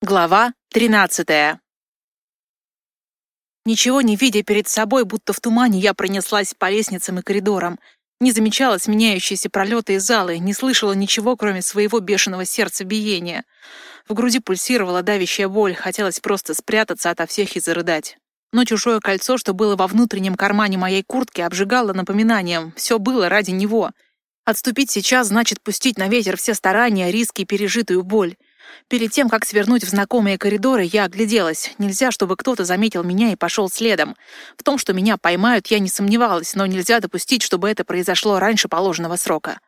Глава 13 Ничего не видя перед собой, будто в тумане, я пронеслась по лестницам и коридорам. Не замечала сменяющиеся пролеты и залы, не слышала ничего, кроме своего бешеного сердца биения. В груди пульсировала давящая боль, хотелось просто спрятаться ото всех и зарыдать. Но чужое кольцо, что было во внутреннем кармане моей куртки, обжигало напоминанием. Все было ради него. Отступить сейчас значит пустить на ветер все старания, риски и пережитую боль. Перед тем, как свернуть в знакомые коридоры, я огляделась. Нельзя, чтобы кто-то заметил меня и пошел следом. В том, что меня поймают, я не сомневалась, но нельзя допустить, чтобы это произошло раньше положенного срока.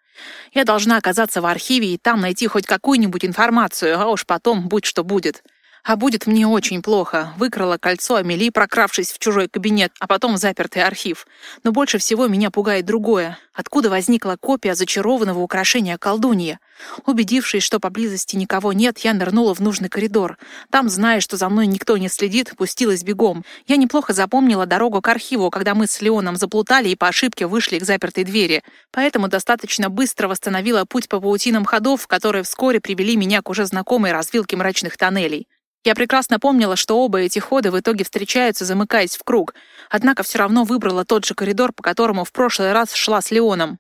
Я должна оказаться в архиве и там найти хоть какую-нибудь информацию, а уж потом будь что будет. А будет мне очень плохо. Выкрала кольцо Амели, прокравшись в чужой кабинет, а потом в запертый архив. Но больше всего меня пугает другое. Откуда возникла копия зачарованного украшения колдуньи? Убедившись, что поблизости никого нет, я нырнула в нужный коридор. Там, зная, что за мной никто не следит, пустилась бегом. Я неплохо запомнила дорогу к архиву, когда мы с Леоном заплутали и по ошибке вышли к запертой двери. Поэтому достаточно быстро восстановила путь по паутинам ходов, которые вскоре привели меня к уже знакомой развилке мрачных тоннелей. Я прекрасно помнила, что оба эти хода в итоге встречаются, замыкаясь в круг, однако все равно выбрала тот же коридор, по которому в прошлый раз шла с Леоном.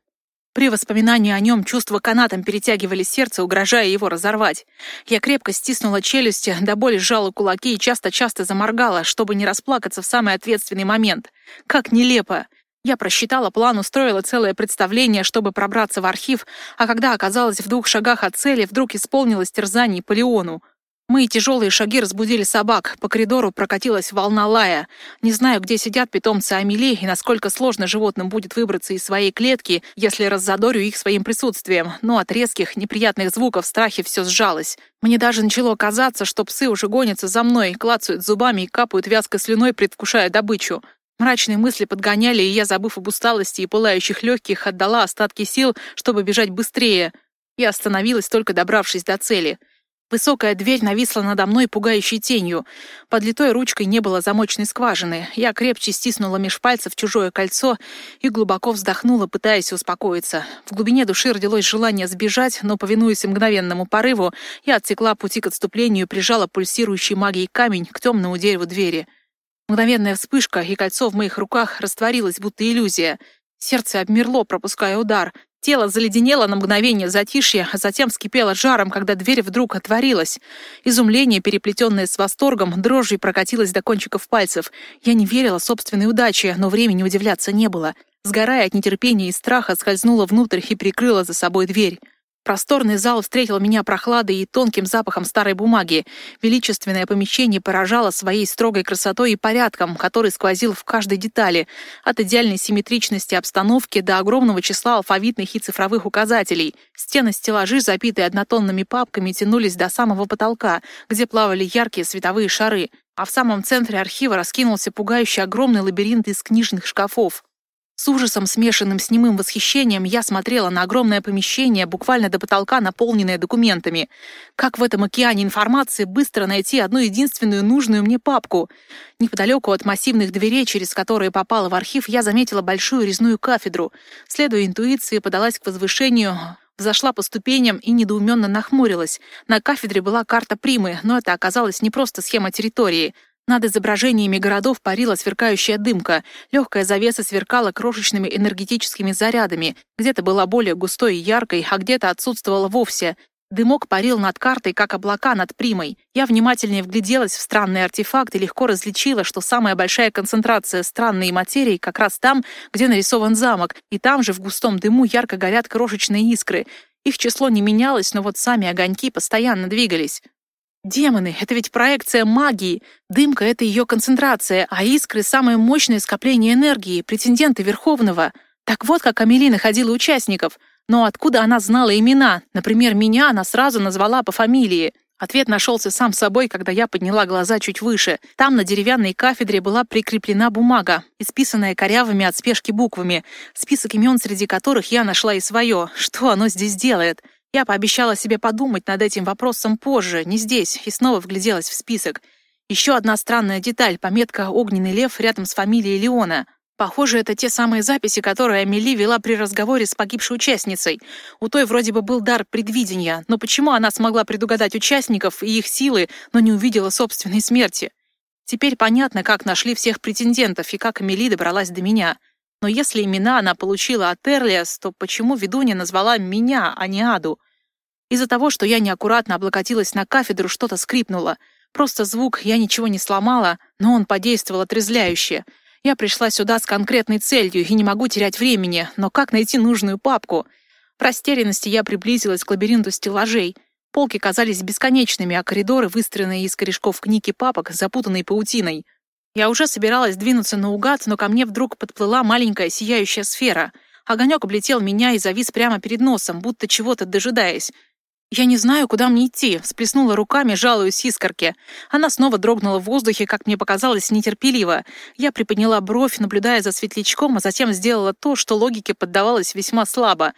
При воспоминании о нем чувства канатом перетягивали сердце, угрожая его разорвать. Я крепко стиснула челюсти, до боли сжала кулаки и часто-часто заморгала, чтобы не расплакаться в самый ответственный момент. Как нелепо! Я просчитала план, устроила целое представление, чтобы пробраться в архив, а когда оказалась в двух шагах от цели, вдруг исполнилось терзание по Леону. Мои тяжелые шаги разбудили собак. По коридору прокатилась волна лая. Не знаю, где сидят питомцы Амели и насколько сложно животным будет выбраться из своей клетки, если раззадорю их своим присутствием. Но от резких, неприятных звуков в страхе все сжалось. Мне даже начало казаться, что псы уже гонятся за мной, клацают зубами и капают вязкой слюной, предвкушая добычу. Мрачные мысли подгоняли, и я, забыв об усталости и пылающих легких, отдала остатки сил, чтобы бежать быстрее. Я остановилась, только добравшись до цели — Высокая дверь нависла надо мной пугающей тенью. Под литой ручкой не было замочной скважины. Я крепче стиснула меж пальцев чужое кольцо и глубоко вздохнула, пытаясь успокоиться. В глубине души родилось желание сбежать, но, повинуясь мгновенному порыву, я отсекла пути к отступлению и прижала пульсирующий магией камень к темному дереву двери. Мгновенная вспышка, и кольцо в моих руках растворилось, будто иллюзия. Сердце обмерло, пропуская удар. Тело заледенело на мгновение затишья, а затем вскипело жаром, когда дверь вдруг отворилась. Изумление, переплетенное с восторгом, дрожью прокатилось до кончиков пальцев. Я не верила собственной удаче, но времени удивляться не было. Сгорая от нетерпения и страха, скользнула внутрь и прикрыла за собой дверь. Просторный зал встретил меня прохладой и тонким запахом старой бумаги. Величественное помещение поражало своей строгой красотой и порядком, который сквозил в каждой детали, от идеальной симметричности обстановки до огромного числа алфавитных и цифровых указателей. Стены стеллажи, запитые однотонными папками, тянулись до самого потолка, где плавали яркие световые шары, а в самом центре архива раскинулся пугающий огромный лабиринт из книжных шкафов. С ужасом, смешанным с немым восхищением, я смотрела на огромное помещение, буквально до потолка, наполненное документами. Как в этом океане информации быстро найти одну единственную нужную мне папку? Неподалеку от массивных дверей, через которые попала в архив, я заметила большую резную кафедру. Следуя интуиции, подалась к возвышению, взошла по ступеням и недоуменно нахмурилась. На кафедре была карта Примы, но это оказалось не просто схема территории — над изображениями городов парила сверкающая дымка. Легкая завеса сверкала крошечными энергетическими зарядами. Где-то была более густой и яркой, а где-то отсутствовала вовсе. Дымок парил над картой, как облака над примой. Я внимательнее вгляделась в странный артефакт и легко различила, что самая большая концентрация странной материи как раз там, где нарисован замок, и там же в густом дыму ярко горят крошечные искры. Их число не менялось, но вот сами огоньки постоянно двигались. Демоны — это ведь проекция магии. Дымка — это ее концентрация, а искры — самое мощное скопление энергии, претенденты Верховного. Так вот, как Амели находила участников. Но откуда она знала имена? Например, меня она сразу назвала по фамилии. Ответ нашелся сам собой, когда я подняла глаза чуть выше. Там на деревянной кафедре была прикреплена бумага, исписанная корявыми от спешки буквами, список имен, среди которых я нашла и свое. Что оно здесь делает? Я пообещала себе подумать над этим вопросом позже, не здесь, и снова вгляделась в список. Еще одна странная деталь — пометка «Огненный лев» рядом с фамилией Леона. Похоже, это те самые записи, которые Амели вела при разговоре с погибшей участницей. У той вроде бы был дар предвидения, но почему она смогла предугадать участников и их силы, но не увидела собственной смерти? Теперь понятно, как нашли всех претендентов и как Амели добралась до меня. Но если имена она получила от Эрлиас, то почему ведунья назвала меня, а не Аду? Из-за того, что я неаккуратно облокотилась на кафедру, что-то скрипнуло. Просто звук, я ничего не сломала, но он подействовал отрезвляюще — я пришла сюда с конкретной целью и не могу терять времени, но как найти нужную папку? В растерянности я приблизилась к лабиринту стеллажей. Полки казались бесконечными, а коридоры, выстроенные из корешков книг и папок, запутанной паутиной. Я уже собиралась двинуться наугад, но ко мне вдруг подплыла маленькая сияющая сфера. Огонек облетел меня и завис прямо перед носом, будто чего-то дожидаясь. «Я не знаю, куда мне идти», — всплеснула руками, жалуясь искорке. Она снова дрогнула в воздухе, как мне показалось, нетерпеливо. Я приподняла бровь, наблюдая за светлячком, а затем сделала то, что логике поддавалось весьма слабо.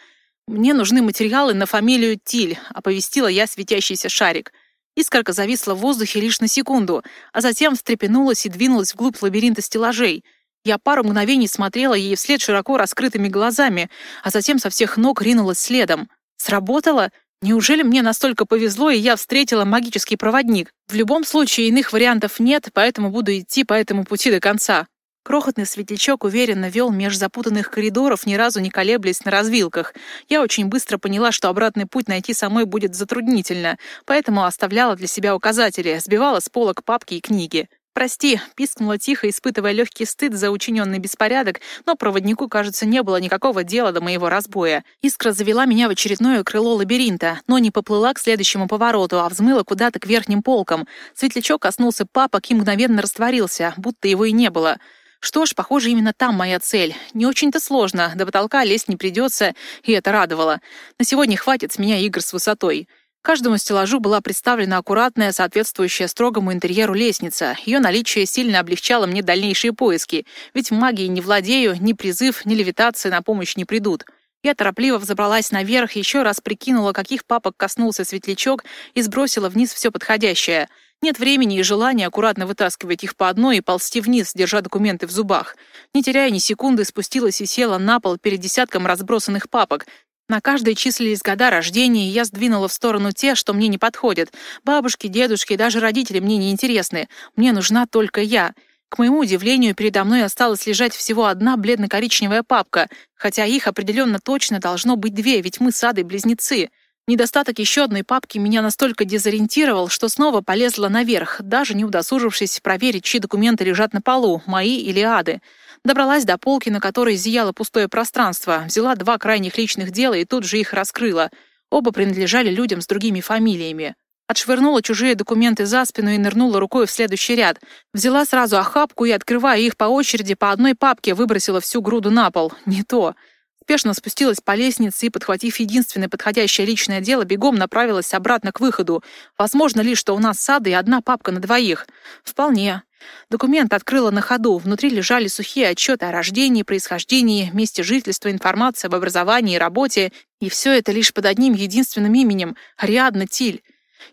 «Мне нужны материалы на фамилию Тиль», — оповестила я светящийся шарик. Искорка зависла в воздухе лишь на секунду, а затем встрепенулась и двинулась вглубь лабиринта стеллажей. Я пару мгновений смотрела ей вслед широко раскрытыми глазами, а затем со всех ног ринулась следом. Сработало? Неужели мне настолько повезло, и я встретила магический проводник? В любом случае, иных вариантов нет, поэтому буду идти по этому пути до конца. Крохотный светлячок уверенно вел меж запутанных коридоров, ни разу не колеблясь на развилках. Я очень быстро поняла, что обратный путь найти самой будет затруднительно, поэтому оставляла для себя указатели, сбивала с полок папки и книги. «Прости», — пискнула тихо, испытывая легкий стыд за учиненный беспорядок, но проводнику, кажется, не было никакого дела до моего разбоя. Искра завела меня в очередное крыло лабиринта, но не поплыла к следующему повороту, а взмыла куда-то к верхним полкам. Светлячок коснулся папок и мгновенно растворился, будто его и не было. Что ж, похоже, именно там моя цель. Не очень-то сложно, до потолка лезть не придется, и это радовало. На сегодня хватит с меня игр с высотой. Каждому стеллажу была представлена аккуратная, соответствующая строгому интерьеру лестница. Ее наличие сильно облегчало мне дальнейшие поиски, ведь магией не владею, ни призыв, ни левитация на помощь не придут. Я торопливо взобралась наверх, еще раз прикинула, каких папок коснулся светлячок и сбросила вниз все подходящее. Нет времени и желания аккуратно вытаскивать их по одной и ползти вниз, держа документы в зубах. Не теряя ни секунды, спустилась и села на пол перед десятком разбросанных папок, на каждой числились года рождения, и я сдвинула в сторону те, что мне не подходят. Бабушки, дедушки, даже родители мне не интересны. Мне нужна только я. К моему удивлению, передо мной осталась лежать всего одна бледно-коричневая папка, хотя их определенно точно должно быть две, ведь мы с Адой близнецы. Недостаток еще одной папки меня настолько дезориентировал, что снова полезла наверх, даже не удосужившись проверить, чьи документы лежат на полу, мои или Ады. Добралась до полки, на которой зияло пустое пространство, взяла два крайних личных дела и тут же их раскрыла. Оба принадлежали людям с другими фамилиями. Отшвырнула чужие документы за спину и нырнула рукой в следующий ряд. Взяла сразу охапку и, открывая их по очереди, по одной папке выбросила всю груду на пол. Не то. Спешно спустилась по лестнице и, подхватив единственное подходящее личное дело, бегом направилась обратно к выходу. Возможно ли, что у нас с Адой одна папка на двоих? Вполне. Документ открыла на ходу. Внутри лежали сухие отчеты о рождении, происхождении, месте жительства, информация об образовании и работе. И все это лишь под одним единственным именем — Ариадна Тиль.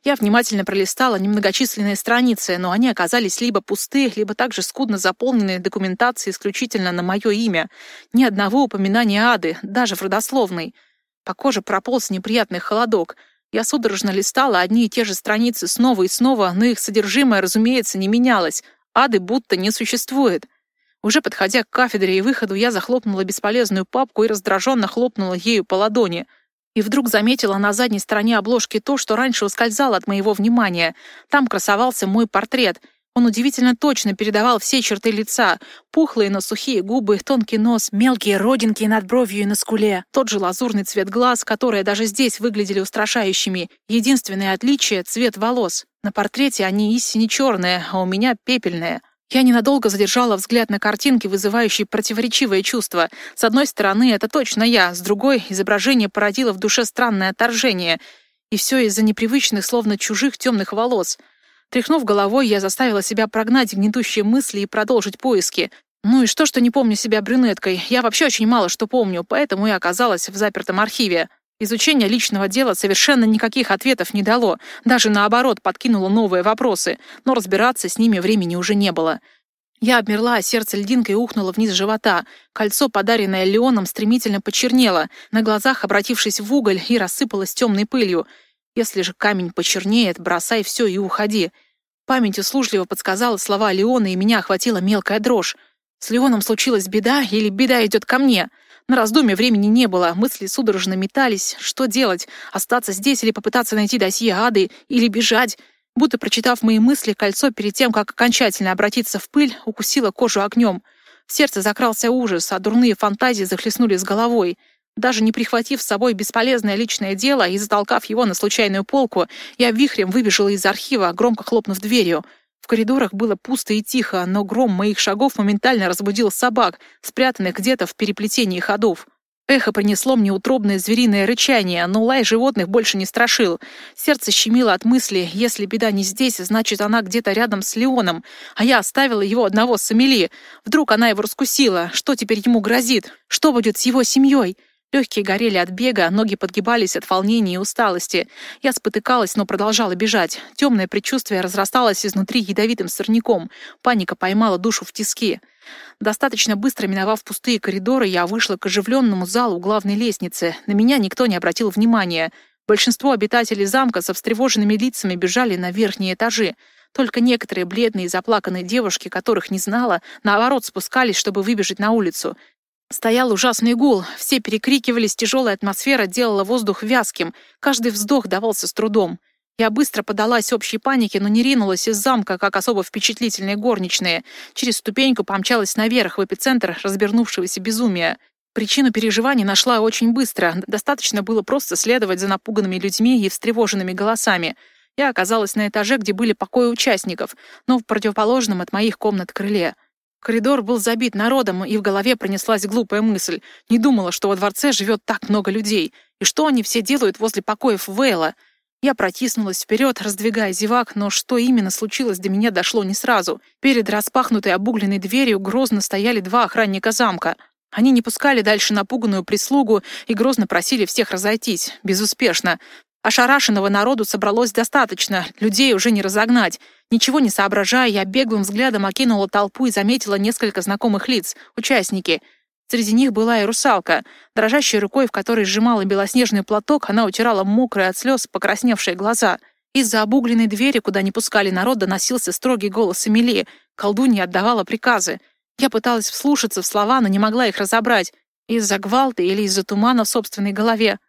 Я внимательно пролистала немногочисленные страницы, но они оказались либо пустые, либо также скудно заполненные документацией исключительно на мое имя. Ни одного упоминания ады, даже в родословной. По коже прополз неприятный холодок. Я судорожно листала одни и те же страницы снова и снова, но их содержимое, разумеется, не менялось. Ады будто не существует. Уже подходя к кафедре и выходу, я захлопнула бесполезную папку и раздраженно хлопнула ею по ладони. И вдруг заметила на задней стороне обложки то, что раньше ускользало от моего внимания. Там красовался мой портрет. Он удивительно точно передавал все черты лица. Пухлые, но сухие губы, тонкий нос, мелкие родинки над бровью и на скуле. Тот же лазурный цвет глаз, которые даже здесь выглядели устрашающими. Единственное отличие — цвет волос. На портрете они истине черные, а у меня пепельные. Я ненадолго задержала взгляд на картинки, вызывающие противоречивые чувства. С одной стороны, это точно я, с другой, изображение породило в душе странное отторжение. И все из-за непривычных, словно чужих темных волос. Тряхнув головой, я заставила себя прогнать гнетущие мысли и продолжить поиски. Ну и что, что не помню себя брюнеткой? Я вообще очень мало что помню, поэтому и оказалась в запертом архиве. Изучение личного дела совершенно никаких ответов не дало, даже наоборот подкинуло новые вопросы, но разбираться с ними времени уже не было. Я обмерла, а сердце льдинкой ухнуло вниз живота. Кольцо, подаренное Леоном, стремительно почернело, на глазах обратившись в уголь и рассыпалось темной пылью. Если же камень почернеет, бросай все и уходи. Память услужливо подсказала слова Леона, и меня охватила мелкая дрожь. С Леоном случилась беда или беда идет ко мне? На раздумье времени не было, мысли судорожно метались. Что делать? Остаться здесь или попытаться найти досье Ады? Или бежать? Будто прочитав мои мысли, кольцо перед тем, как окончательно обратиться в пыль, укусило кожу огнем. В сердце закрался ужас, а дурные фантазии захлестнули с головой. Даже не прихватив с собой бесполезное личное дело и затолкав его на случайную полку, я вихрем выбежала из архива, громко хлопнув дверью. Коридорах было пусто и тихо, но гром моих шагов моментально разбудил собак, спрятанных где-то в переплетении ходов. Эхо принесло мне утробное звериное рычание, но лай животных больше не страшил. Сердце щемило от мысли, если беда не здесь, значит, она где-то рядом с Леоном, а я оставила его одного с Амели. Вдруг она его раскусила. Что теперь ему грозит? Что будет с его семьей? Легкие горели от бега, ноги подгибались от волнения и усталости. Я спотыкалась, но продолжала бежать. Темное предчувствие разрасталось изнутри ядовитым сорняком. Паника поймала душу в тиски. Достаточно быстро миновав пустые коридоры, я вышла к оживленному залу главной лестницы. На меня никто не обратил внимания. Большинство обитателей замка со встревоженными лицами бежали на верхние этажи. Только некоторые бледные и заплаканные девушки, которых не знала, наоборот спускались, чтобы выбежать на улицу. Стоял ужасный гул, все перекрикивались, тяжелая атмосфера делала воздух вязким, каждый вздох давался с трудом. Я быстро подалась общей панике, но не ринулась из замка, как особо впечатлительные горничные. Через ступеньку помчалась наверх, в эпицентр развернувшегося безумия. Причину переживаний нашла очень быстро. Достаточно было просто следовать за напуганными людьми и встревоженными голосами. Я оказалась на этаже, где были покои участников, но в противоположном от моих комнат крыле. Коридор был забит народом, и в голове пронеслась глупая мысль. Не думала, что во дворце живет так много людей. И что они все делают возле покоев Вейла? Я протиснулась вперед, раздвигая зевак, но что именно случилось до меня дошло не сразу. Перед распахнутой обугленной дверью грозно стояли два охранника замка. Они не пускали дальше напуганную прислугу и грозно просили всех разойтись. Безуспешно. Ошарашенного народу собралось достаточно, людей уже не разогнать. Ничего не соображая, я беглым взглядом окинула толпу и заметила несколько знакомых лиц, участники. Среди них была и русалка. Дрожащей рукой, в которой сжимала белоснежный платок, она утирала мокрые от слез покрасневшие глаза. Из-за обугленной двери, куда не пускали народ, доносился строгий голос Эмили. Колдунья отдавала приказы. Я пыталась вслушаться в слова, но не могла их разобрать. Из-за гвалта или из-за тумана в собственной голове.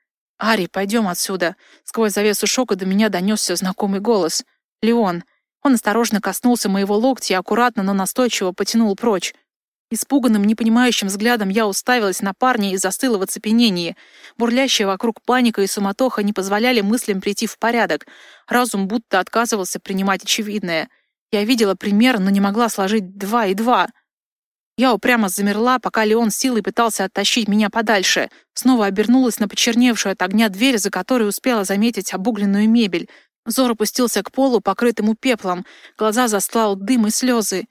«Ари, пойдем отсюда!» Сквозь завесу шока до меня донесся знакомый голос. «Леон!» Он осторожно коснулся моего локтя и аккуратно, но настойчиво потянул прочь. Испуганным, непонимающим взглядом я уставилась на парня и застыла в оцепенении. Бурлящая вокруг паника и суматоха не позволяли мыслям прийти в порядок. Разум будто отказывался принимать очевидное. Я видела пример, но не могла сложить два и два — я упрямо замерла, пока Леон силой пытался оттащить меня подальше. Снова обернулась на почерневшую от огня дверь, за которой успела заметить обугленную мебель. Зор опустился к полу, покрытому пеплом. Глаза застлал дым и слезы.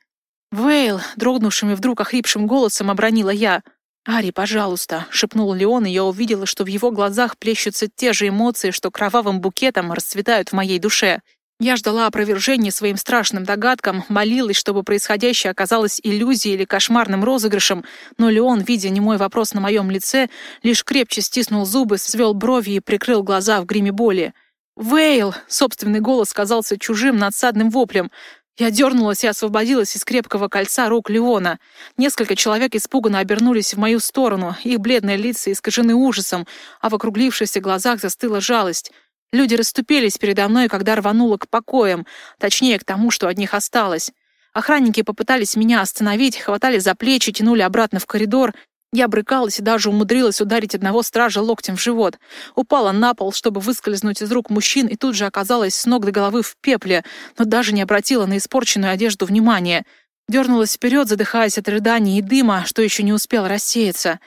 «Вейл!» — дрогнувшим и вдруг охрипшим голосом обронила я. «Ари, пожалуйста!» — шепнул Леон, и я увидела, что в его глазах плещутся те же эмоции, что кровавым букетом расцветают в моей душе. Я ждала опровержения своим страшным догадкам, молилась, чтобы происходящее оказалось иллюзией или кошмарным розыгрышем, но Леон, видя немой вопрос на моем лице, лишь крепче стиснул зубы, свел брови и прикрыл глаза в гриме боли. «Вейл!» — собственный голос казался чужим надсадным воплем. Я дернулась и освободилась из крепкого кольца рук Леона. Несколько человек испуганно обернулись в мою сторону, их бледные лица искажены ужасом, а в округлившихся глазах застыла жалость — Люди расступились передо мной, когда рвануло к покоям, точнее, к тому, что от них осталось. Охранники попытались меня остановить, хватали за плечи, тянули обратно в коридор. Я брыкалась и даже умудрилась ударить одного стража локтем в живот. Упала на пол, чтобы выскользнуть из рук мужчин, и тут же оказалась с ног до головы в пепле, но даже не обратила на испорченную одежду внимания. Дернулась вперед, задыхаясь от рыданий и дыма, что еще не успел рассеяться.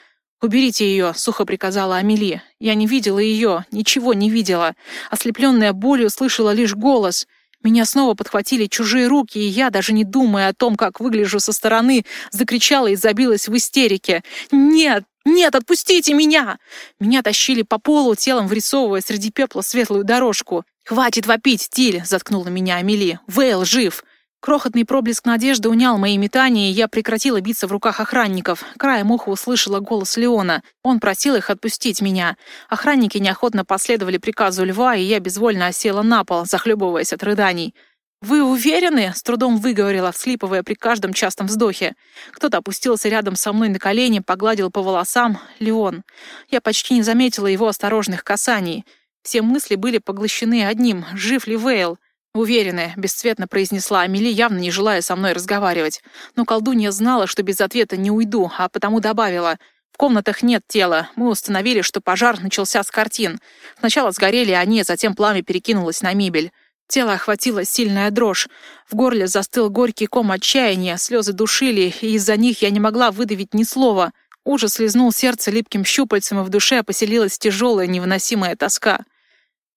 «Уберите ее», — сухо приказала Амели. Я не видела ее, ничего не видела. Ослепленная болью слышала лишь голос. Меня снова подхватили чужие руки, и я, даже не думая о том, как выгляжу со стороны, закричала и забилась в истерике. «Нет! Нет, отпустите меня!» Меня тащили по полу, телом врисовывая среди пепла светлую дорожку. «Хватит вопить, Тиль!» — заткнула меня Амели. «Вейл жив!» Крохотный проблеск надежды унял мои метания, и я прекратила биться в руках охранников. Краем уха услышала голос Леона. Он просил их отпустить меня. Охранники неохотно последовали приказу льва, и я безвольно осела на пол, захлебываясь от рыданий. «Вы уверены?» — с трудом выговорила, вслипывая при каждом частом вздохе. Кто-то опустился рядом со мной на колени, погладил по волосам. Леон. Я почти не заметила его осторожных касаний. Все мысли были поглощены одним — жив ли Вейл? «Уверенная», — бесцветно произнесла Амели, явно не желая со мной разговаривать. Но колдунья знала, что без ответа не уйду, а потому добавила. «В комнатах нет тела. Мы установили, что пожар начался с картин. Сначала сгорели они, затем пламя перекинулось на мебель. Тело охватила сильная дрожь. В горле застыл горький ком отчаяния, слезы душили, и из-за них я не могла выдавить ни слова. Ужас слезнул сердце липким щупальцем, и в душе поселилась тяжелая невыносимая тоска.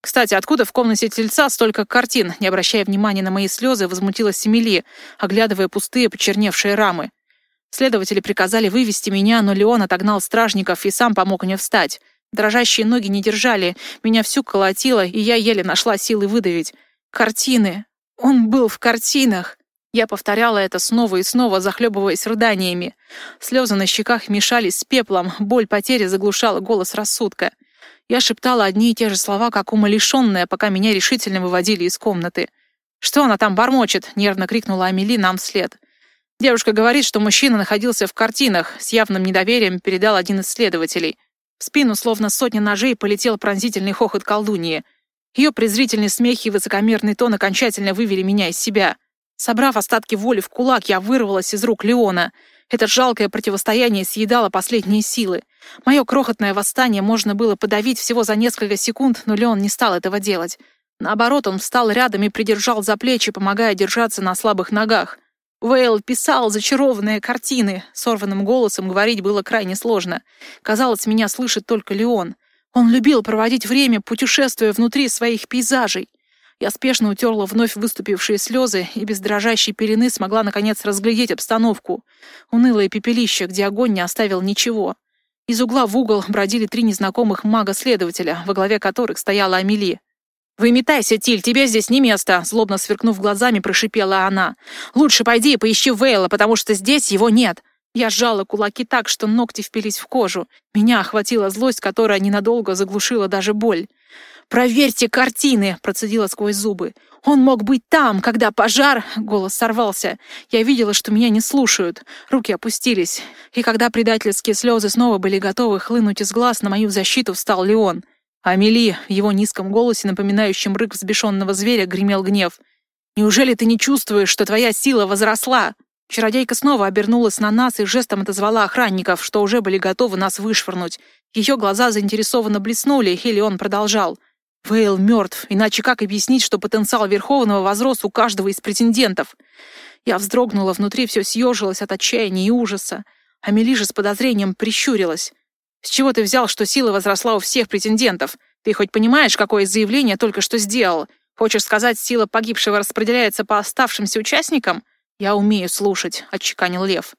Кстати, откуда в комнате тельца столько картин? Не обращая внимания на мои слезы, возмутилась Семели, оглядывая пустые почерневшие рамы. Следователи приказали вывести меня, но Леон отогнал стражников и сам помог мне встать. Дрожащие ноги не держали, меня всю колотило, и я еле нашла силы выдавить. Картины. Он был в картинах. Я повторяла это снова и снова, захлебываясь рыданиями. Слезы на щеках мешались с пеплом, боль потери заглушала голос рассудка. Я шептала одни и те же слова, как умалишенная, пока меня решительно выводили из комнаты. «Что она там бормочет?» — нервно крикнула Амели нам вслед. Девушка говорит, что мужчина находился в картинах, с явным недоверием передал один из следователей. В спину, словно сотня ножей, полетел пронзительный хохот колдуньи. Ее презрительный смех и высокомерный тон окончательно вывели меня из себя. Собрав остатки воли в кулак, я вырвалась из рук Леона — это жалкое противостояние съедало последние силы. Мое крохотное восстание можно было подавить всего за несколько секунд, но Леон не стал этого делать. Наоборот, он встал рядом и придержал за плечи, помогая держаться на слабых ногах. Вейл писал зачарованные картины. Сорванным голосом говорить было крайне сложно. Казалось, меня слышит только Леон. Он любил проводить время, путешествуя внутри своих пейзажей. Я спешно утерла вновь выступившие слезы и без дрожащей пелены смогла наконец разглядеть обстановку. Унылое пепелище, где огонь не оставил ничего. Из угла в угол бродили три незнакомых мага-следователя, во главе которых стояла Амели. «Выметайся, Тиль, тебе здесь не место!» Злобно сверкнув глазами, прошипела она. «Лучше пойди и поищи Вейла, потому что здесь его нет!» Я сжала кулаки так, что ногти впились в кожу. Меня охватила злость, которая ненадолго заглушила даже боль. «Проверьте картины!» — процедила сквозь зубы. «Он мог быть там, когда пожар...» — голос сорвался. Я видела, что меня не слушают. Руки опустились. И когда предательские слезы снова были готовы хлынуть из глаз, на мою защиту встал Леон. Амели, в его низком голосе, напоминающем рык взбешенного зверя, гремел гнев. «Неужели ты не чувствуешь, что твоя сила возросла?» Чародейка снова обернулась на нас и жестом отозвала охранников, что уже были готовы нас вышвырнуть. Ее глаза заинтересованно блеснули, и Леон продолжал. Вейл мертв, иначе как объяснить, что потенциал Верховного возрос у каждого из претендентов? Я вздрогнула, внутри все съежилось от отчаяния и ужаса. Амели же с подозрением прищурилась. «С чего ты взял, что сила возросла у всех претендентов? Ты хоть понимаешь, какое заявление только что сделал? Хочешь сказать, сила погибшего распределяется по оставшимся участникам?» «Я умею слушать», — отчеканил Лев.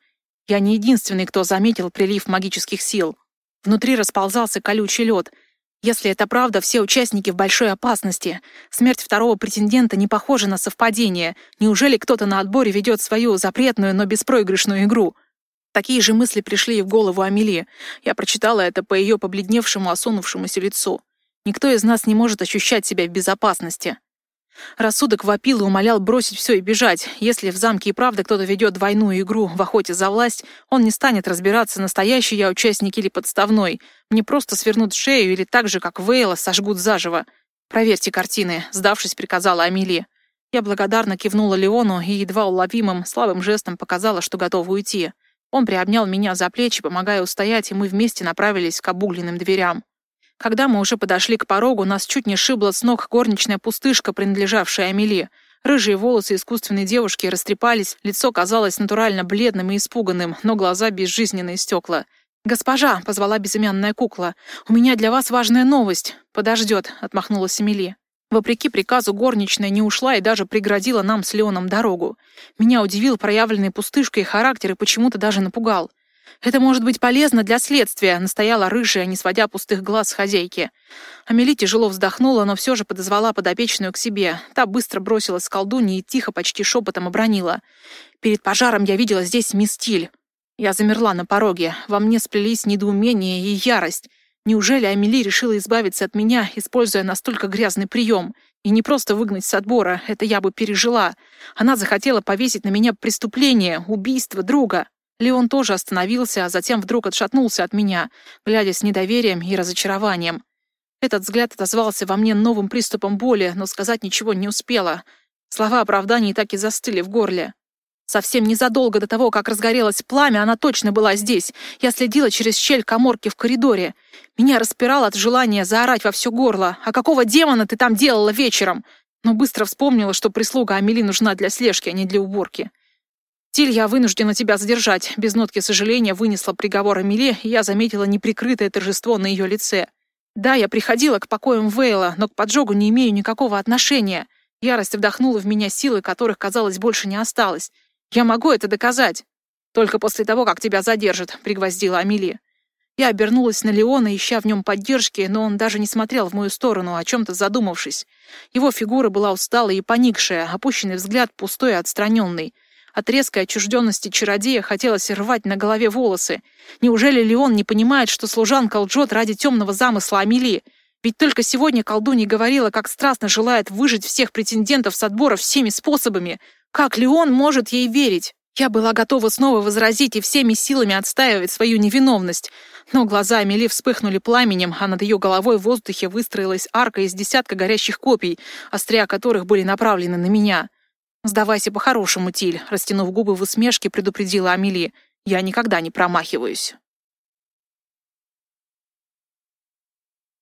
«Я не единственный, кто заметил прилив магических сил. Внутри расползался колючий лед — если это правда, все участники в большой опасности. Смерть второго претендента не похожа на совпадение. Неужели кто-то на отборе ведет свою запретную, но беспроигрышную игру? Такие же мысли пришли и в голову Амели. Я прочитала это по ее побледневшему, осунувшемуся лицу. Никто из нас не может ощущать себя в безопасности. Рассудок вопил и умолял бросить все и бежать. Если в замке и правда кто-то ведет двойную игру в охоте за власть, он не станет разбираться, настоящий я участник или подставной. Мне просто свернут шею или так же, как Вейла, сожгут заживо. «Проверьте картины», — сдавшись, приказала Амели. Я благодарно кивнула Леону и едва уловимым, слабым жестом показала, что готова уйти. Он приобнял меня за плечи, помогая устоять, и мы вместе направились к обугленным дверям. Когда мы уже подошли к порогу, нас чуть не шибла с ног горничная пустышка, принадлежавшая Амели. Рыжие волосы искусственной девушки растрепались, лицо казалось натурально бледным и испуганным, но глаза безжизненные стекла. «Госпожа!» — позвала безымянная кукла. «У меня для вас важная новость!» «Подождет!» — отмахнулась Амели. Вопреки приказу горничная не ушла и даже преградила нам с Леоном дорогу. Меня удивил проявленный пустышкой характер и почему-то даже напугал. Это может быть полезно для следствия», — настояла рыжая, не сводя пустых глаз с хозяйки. Амели тяжело вздохнула, но все же подозвала подопечную к себе. Та быстро бросилась к колдуне и тихо, почти шепотом обронила. «Перед пожаром я видела здесь мисс Тиль». Я замерла на пороге. Во мне сплелись недоумение и ярость. Неужели Амели решила избавиться от меня, используя настолько грязный прием? И не просто выгнать с отбора, это я бы пережила. Она захотела повесить на меня преступление, убийство друга. Леон тоже остановился, а затем вдруг отшатнулся от меня, глядя с недоверием и разочарованием. Этот взгляд отозвался во мне новым приступом боли, но сказать ничего не успела. Слова оправданий так и застыли в горле. Совсем незадолго до того, как разгорелось пламя, она точно была здесь. Я следила через щель коморки в коридоре. Меня распирало от желания заорать во все горло. «А какого демона ты там делала вечером?» Но быстро вспомнила, что прислуга Амели нужна для слежки, а не для уборки. «Тиль, я вынуждена тебя задержать», — без нотки сожаления вынесла приговор Амели, и я заметила неприкрытое торжество на ее лице. «Да, я приходила к покоям Вейла, но к поджогу не имею никакого отношения». Ярость вдохнула в меня силы, которых, казалось, больше не осталось. «Я могу это доказать!» «Только после того, как тебя задержат», — пригвоздила Амели. Я обернулась на Леона, ища в нем поддержки, но он даже не смотрел в мою сторону, о чем-то задумавшись. Его фигура была усталая и поникшая, опущенный взгляд пустой и отстраненный. От резкой отчужденности чародея хотелось рвать на голове волосы. Неужели Леон не понимает, что служанка лжет ради темного замысла Амели? Ведь только сегодня колдунья говорила, как страстно желает выжить всех претендентов с отбора всеми способами. Как Леон может ей верить? Я была готова снова возразить и всеми силами отстаивать свою невиновность. Но глаза Амели вспыхнули пламенем, а над ее головой в воздухе выстроилась арка из десятка горящих копий, острия которых были направлены на меня. «Сдавайся по-хорошему, Тиль», — растянув губы в усмешке, предупредила Амели. «Я никогда не промахиваюсь».